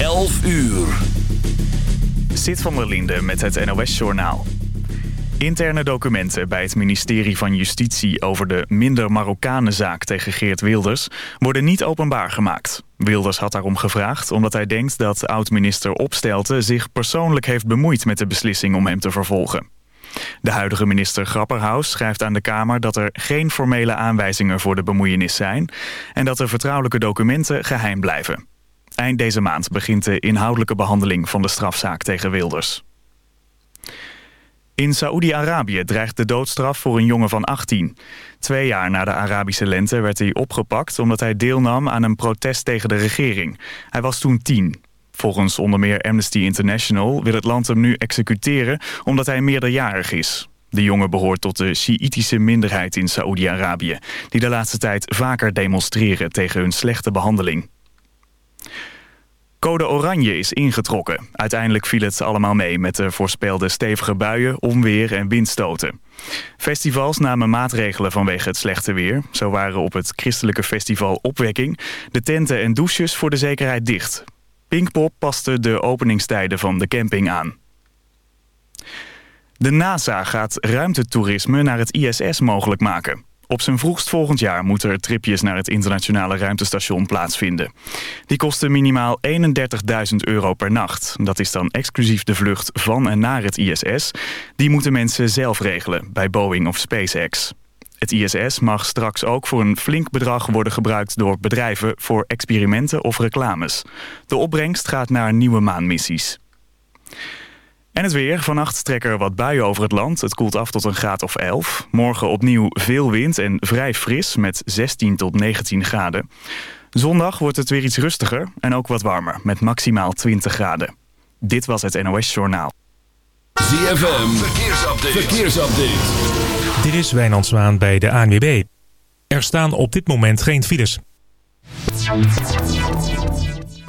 11 uur. Zit van der Linde met het NOS-journaal. Interne documenten bij het ministerie van Justitie over de minder Marokkanenzaak tegen Geert Wilders worden niet openbaar gemaakt. Wilders had daarom gevraagd omdat hij denkt dat oud-minister Opstelten zich persoonlijk heeft bemoeid met de beslissing om hem te vervolgen. De huidige minister Grapperhaus schrijft aan de Kamer dat er geen formele aanwijzingen voor de bemoeienis zijn en dat de vertrouwelijke documenten geheim blijven. Eind deze maand begint de inhoudelijke behandeling van de strafzaak tegen Wilders. In Saoedi-Arabië dreigt de doodstraf voor een jongen van 18. Twee jaar na de Arabische lente werd hij opgepakt... omdat hij deelnam aan een protest tegen de regering. Hij was toen tien. Volgens onder meer Amnesty International wil het land hem nu executeren... omdat hij meerderjarig is. De jongen behoort tot de Sjiïtische minderheid in Saoedi-Arabië... die de laatste tijd vaker demonstreren tegen hun slechte behandeling. Code oranje is ingetrokken. Uiteindelijk viel het allemaal mee met de voorspelde stevige buien, onweer en windstoten. Festivals namen maatregelen vanwege het slechte weer. Zo waren op het christelijke festival Opwekking de tenten en douches voor de zekerheid dicht. Pinkpop paste de openingstijden van de camping aan. De NASA gaat ruimtetoerisme naar het ISS mogelijk maken. Op zijn vroegst volgend jaar moeten er tripjes naar het internationale ruimtestation plaatsvinden. Die kosten minimaal 31.000 euro per nacht. Dat is dan exclusief de vlucht van en naar het ISS. Die moeten mensen zelf regelen bij Boeing of SpaceX. Het ISS mag straks ook voor een flink bedrag worden gebruikt door bedrijven voor experimenten of reclames. De opbrengst gaat naar nieuwe maanmissies. En het weer. Vannacht trekken er wat buien over het land. Het koelt af tot een graad of 11. Morgen opnieuw veel wind en vrij fris met 16 tot 19 graden. Zondag wordt het weer iets rustiger en ook wat warmer met maximaal 20 graden. Dit was het NOS Journaal. ZFM. Verkeersupdate. Verkeersupdate. Dit is Wijnand Zwaan bij de ANWB. Er staan op dit moment geen files.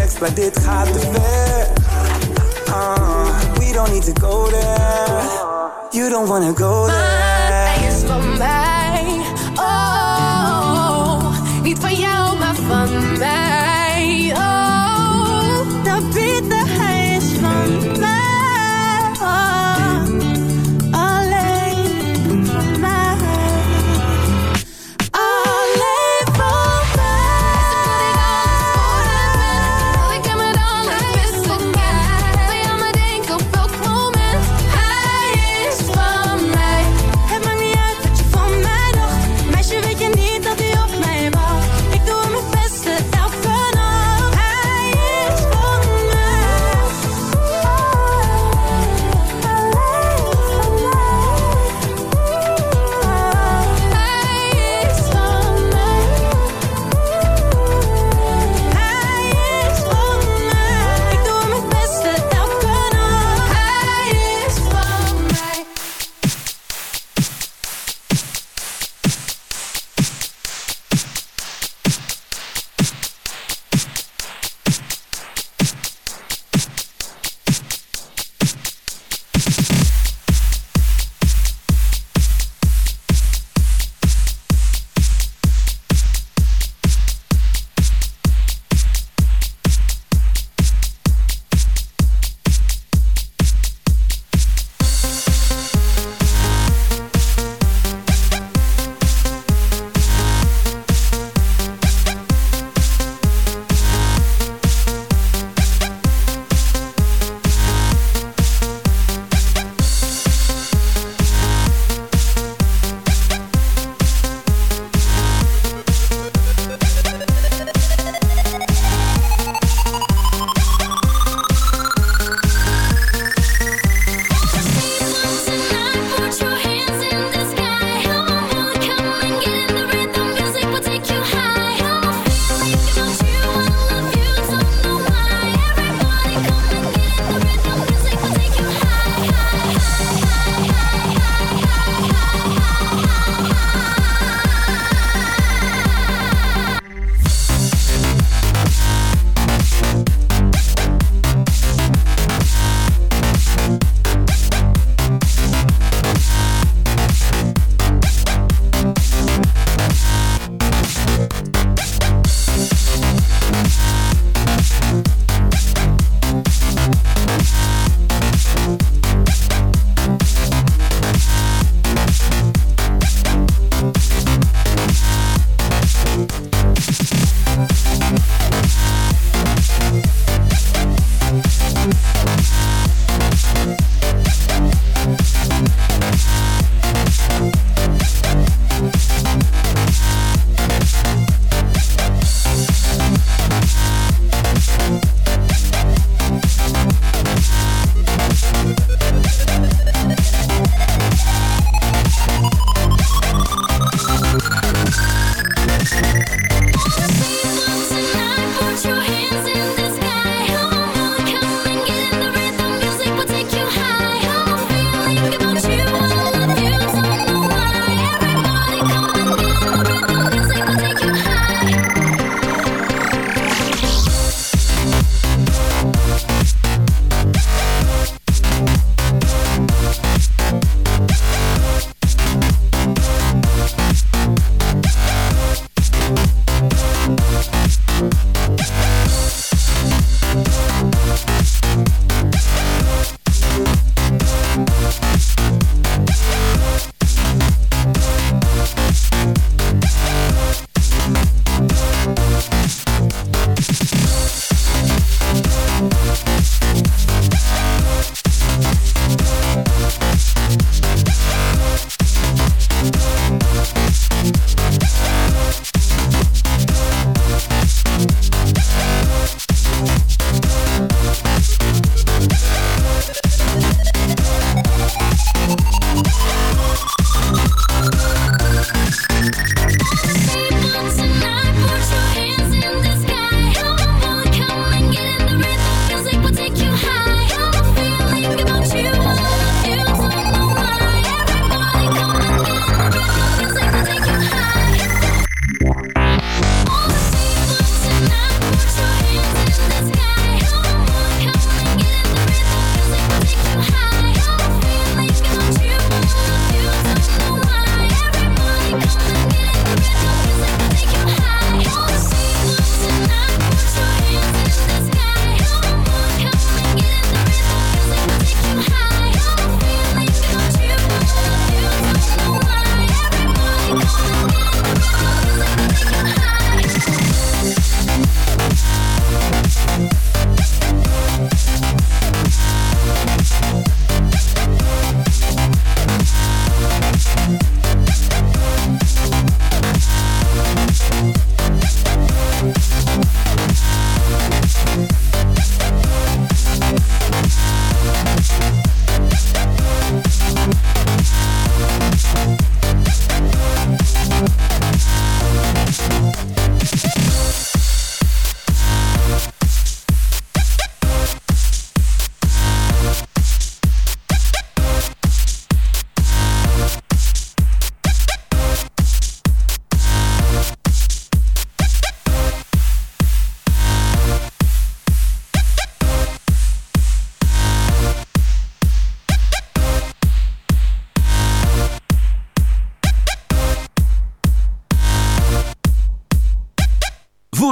flex, maar dit gaat te ver. Uh, we don't need to go there. You don't wanna go there. Maar hij is van mij.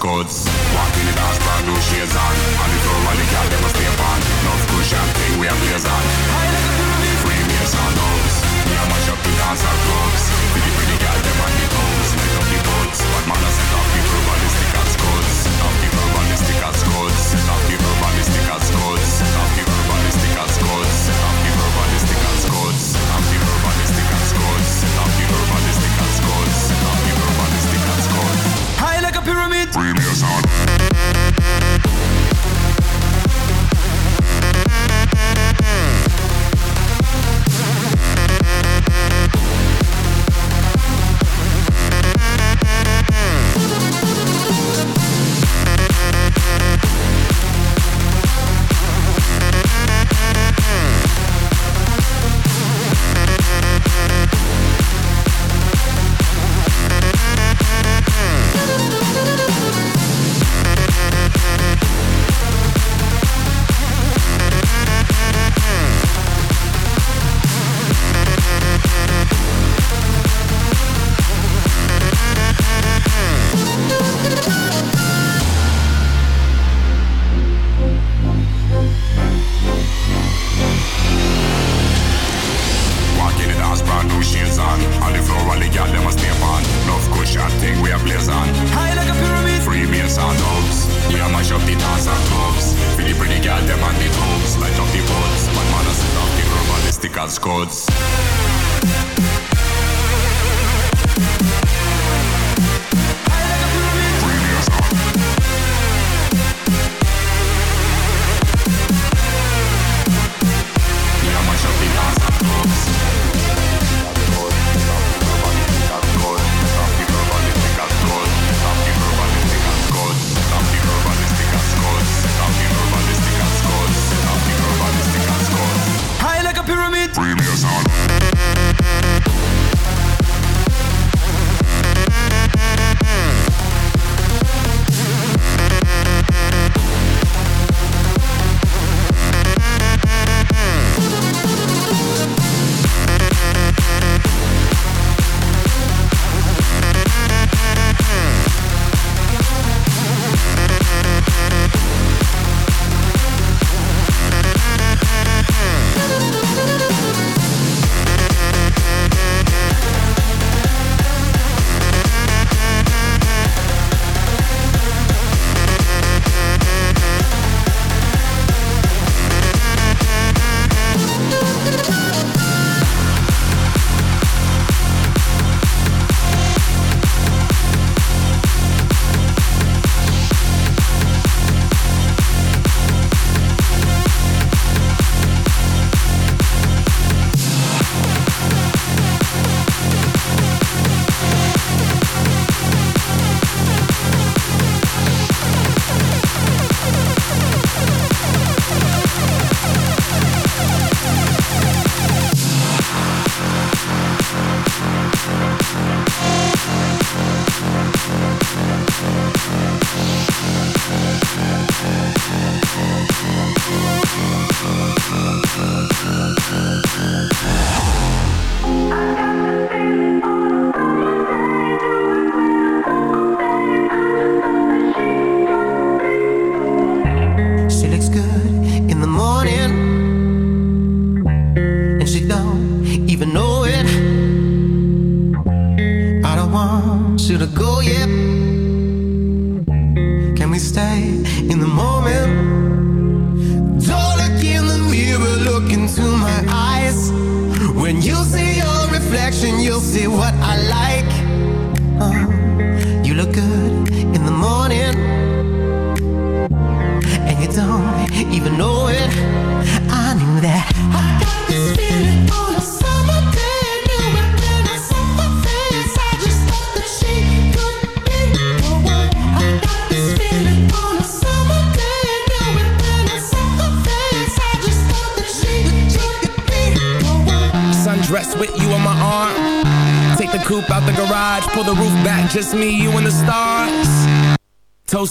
codes. Walk in the dance, brand new shades on. And the floor and the cat, them a stay on. Love cushion thing, we a blaze on. Free me some dogs. Me a mash up the dance and clubs. Pretty pretty girl, they on the toes. Make up the bugs. Bad man a set up the crew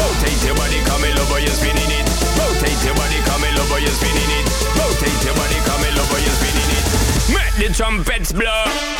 Rotate your body, come in, love, you're spinning it. Rotate your body, come in, love, you're spinning it. Rotate your body, come in, love, you're spinning it. Make the trumpets blow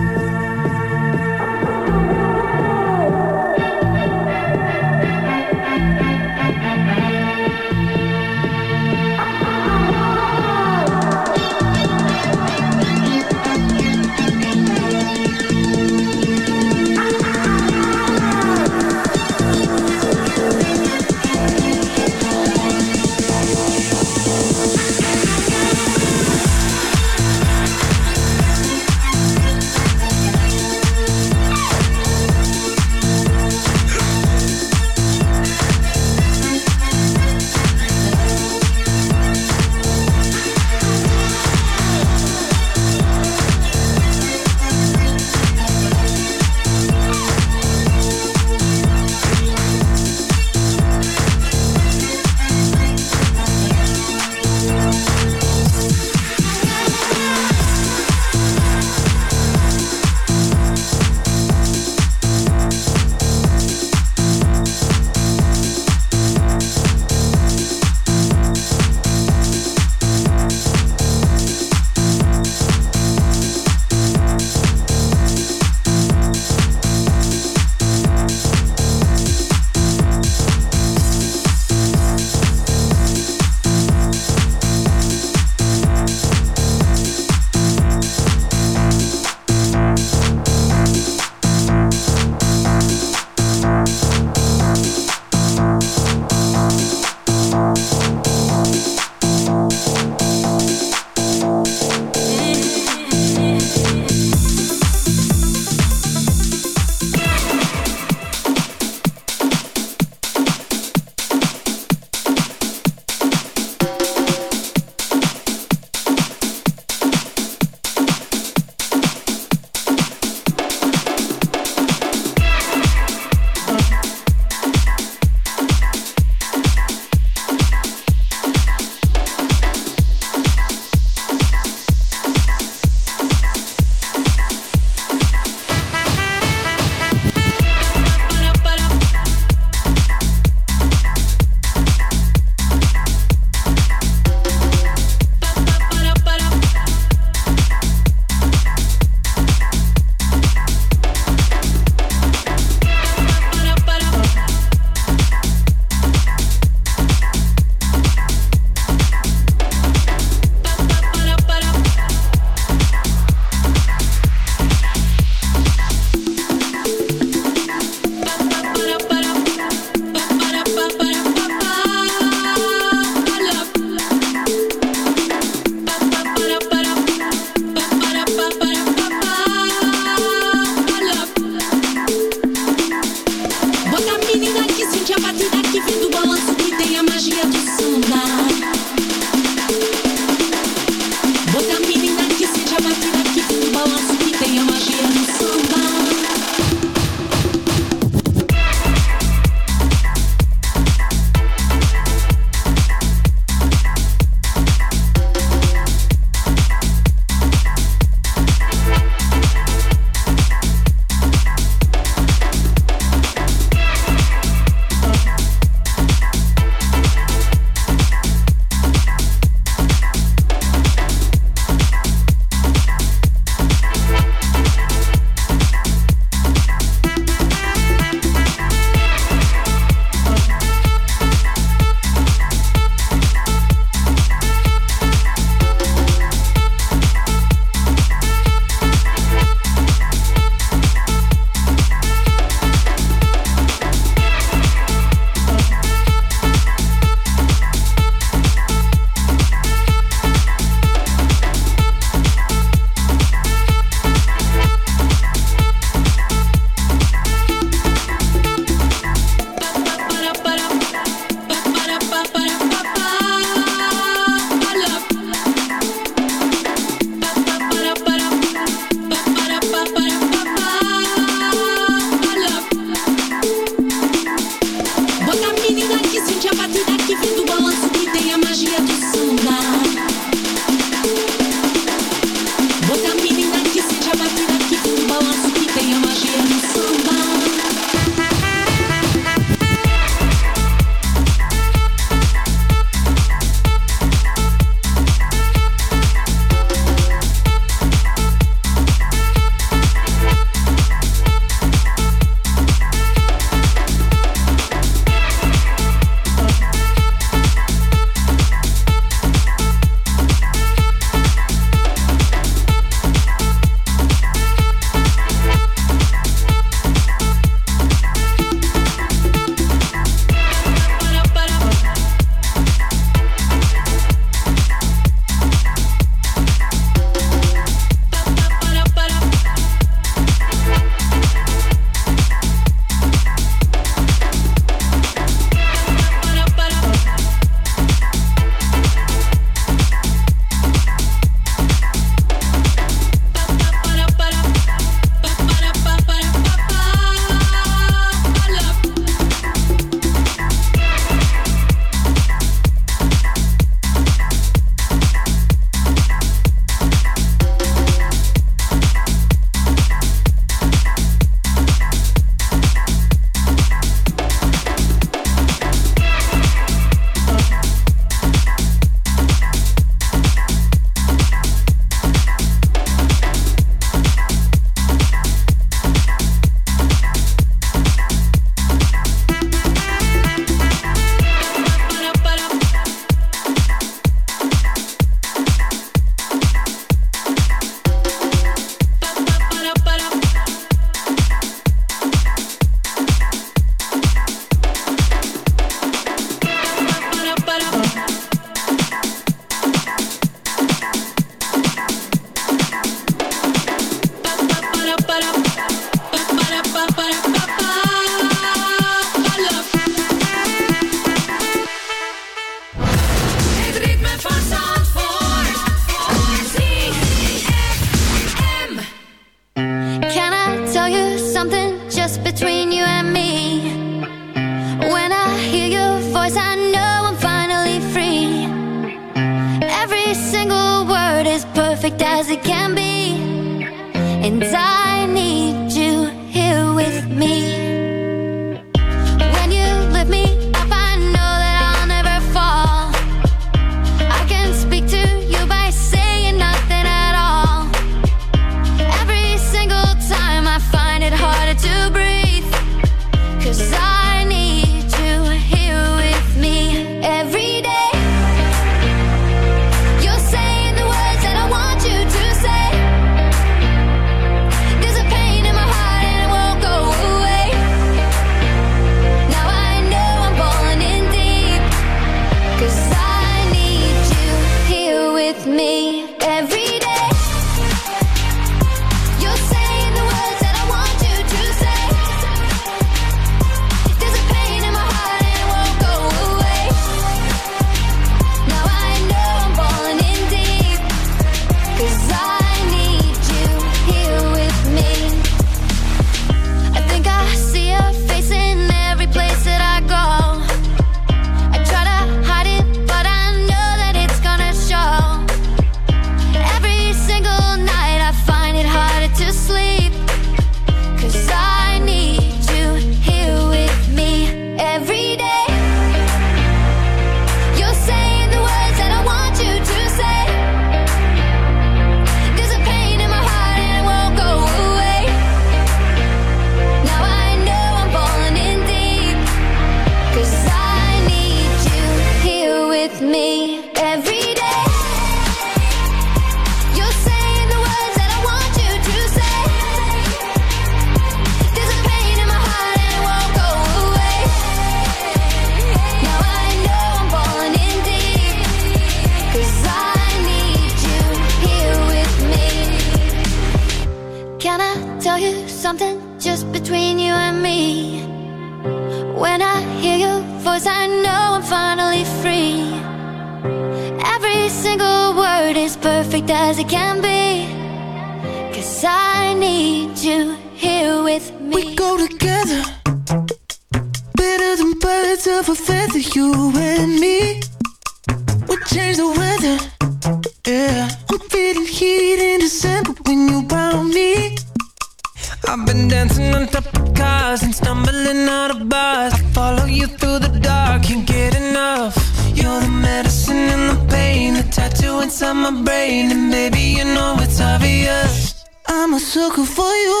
stars and stumbling out of bars. I follow you through the dark, can't get enough. You're the medicine and the pain, the tattoo inside my brain, and baby you know it's obvious. I'm a sucker for you.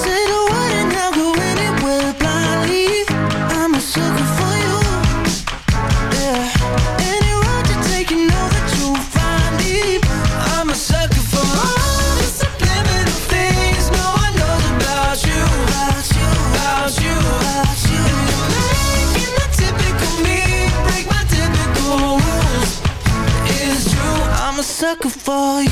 Say the for you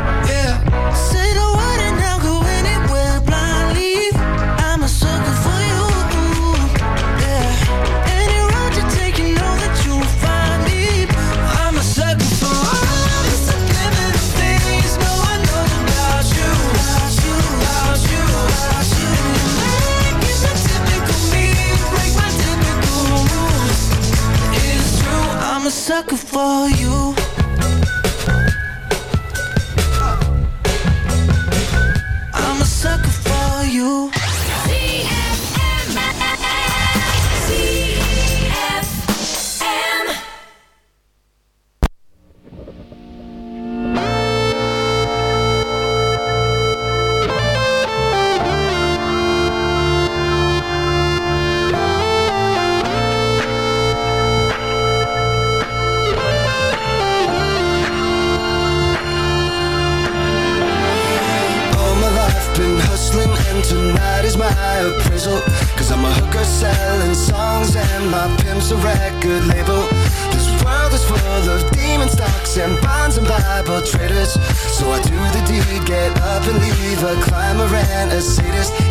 for you. Mercedes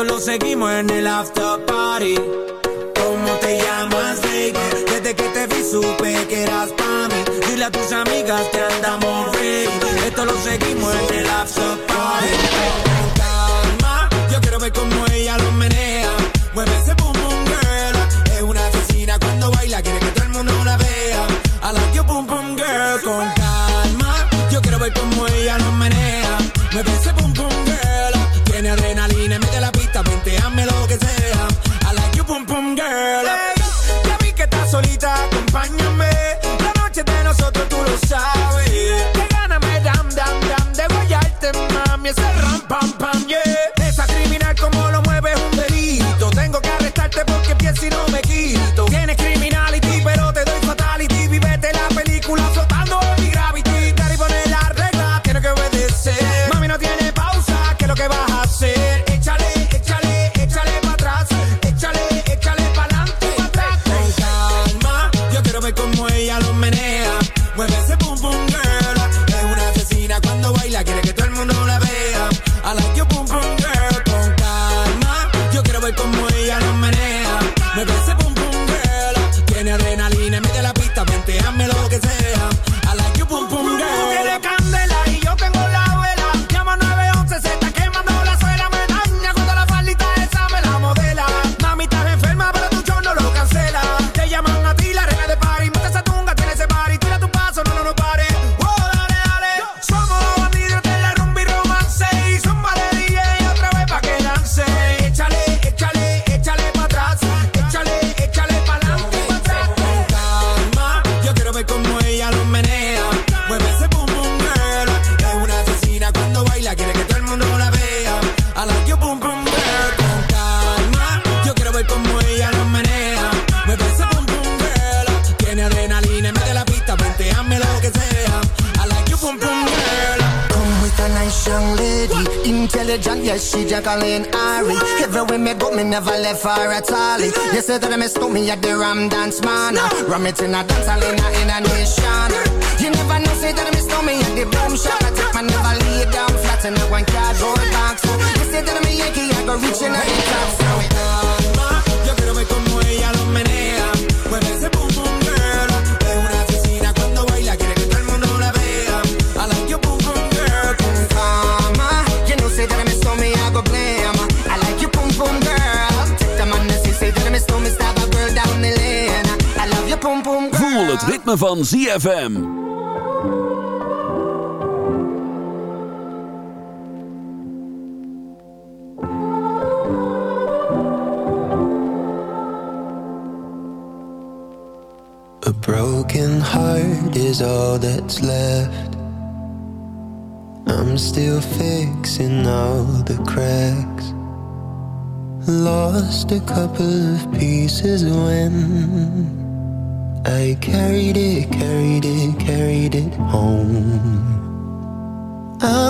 esto lo seguimos en el after party. ¿Cómo te llamas, baby? Desde que te vi supe que eras para mí. Dile a tus amigas que andamos ready. Esto lo seguimos en el after party. Con calma, yo quiero ver cómo ella lo menea. Mueve ese boom boom girl. Es una asesina cuando baila, quiere que todo el mundo la vea. A la que boom boom girl. Con calma, yo quiero ver cómo ella lo menea. Mueve ese Jacqueline Ari. Everywhere me go, me never left her at all. You say that I miss me at the Ram Dance Man. Ram it in a dance hall in a, a nation. You never know, say that I miss me at the boom shop. I take my never lay down flat in a one cardboard box. So you say that I'm a Yankee, I go reaching out the top. So it Ma, Yo quiero ver cómo ella lo menea. Ritme van ZFM. A broken heart is all that's left. I'm still fixing all the cracks. Lost a couple of pieces when I carried it, carried it, carried it home. I'm